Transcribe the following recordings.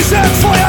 reason for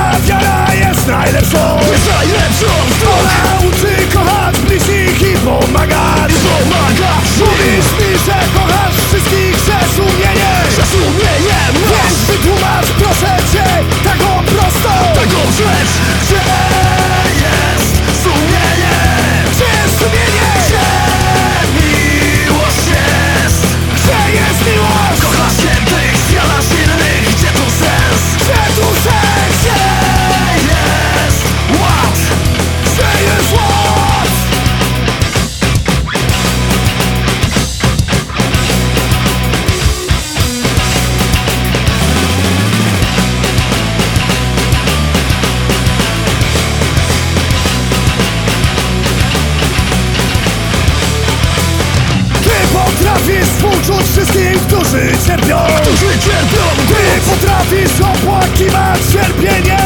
Którzy cierpią, którzy cierpią Ty potrafisz opłakiwać cierpienie.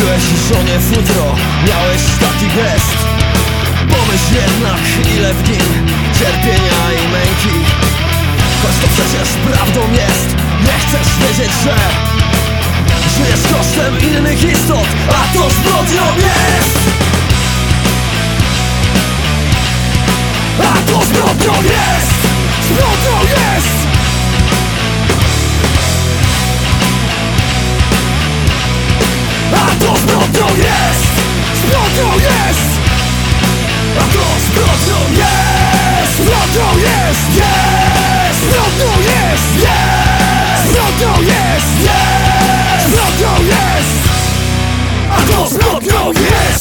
Kupiłeś żonie futro, miałeś taki gest. Pomyśl jednak ile w nim cierpienia i męki. Choć to przecież prawdą jest Nie chcesz wiedzieć, że Żyjesz kosztem innych istot A to zbrodnią jest. A to zbrodnią jest! Zbrodnią jest jest Jest! Zbrodnią jest Jest! Zbrodnią jest Jest! Zbrodnią jest! A to zbrodnią jest